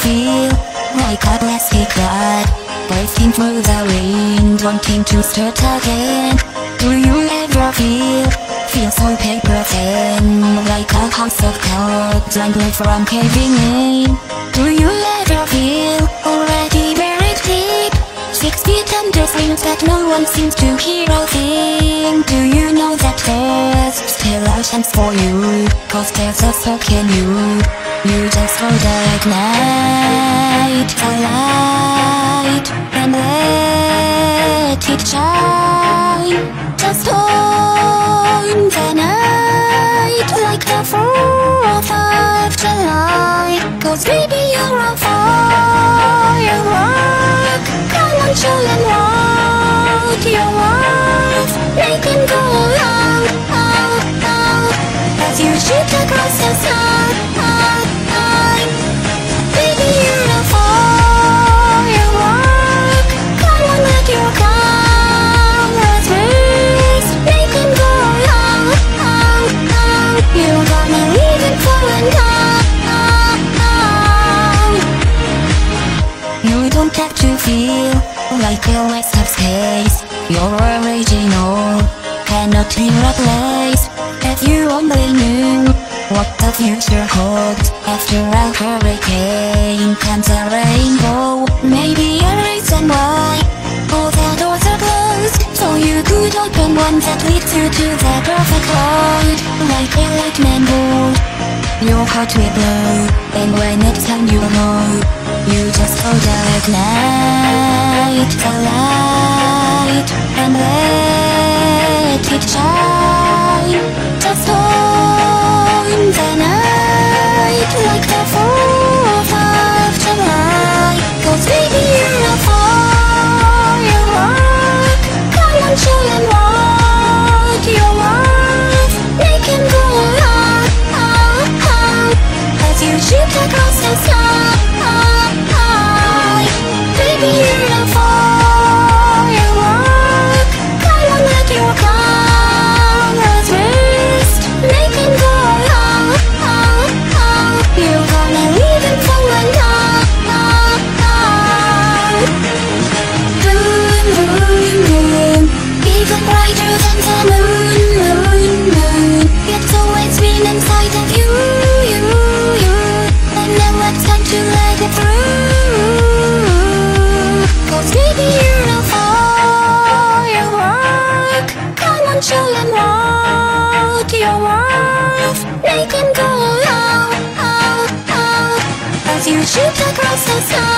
feel like a plastic cloud Breaking through the wind, wanting to start again Do you ever feel, feel so paper thin Like a house of cards, angry from caving in? Do you ever feel, already buried deep? Six feet under things that no one seems to hear a thing. Do you know that there's still a chance for you? Cause there's a in you You just hold the light And let it shine. Just on don't have to feel like a waste of space. You're original, cannot be replaced. If you only knew what the future holds After a hurricane? Comes a rainbow. Maybe a reason why all the doors are closed. So you could open one that leads you to the perfect light Like a lightning bolt Your heart will blow. And when it's time you know at night, the light, and let it shine. Just all in the night, like the Fourth of July. Cause baby, you're a firework. Come on, show and rock your life. Make him go ah, ah, ah. As you shoot across the sky. so sorry.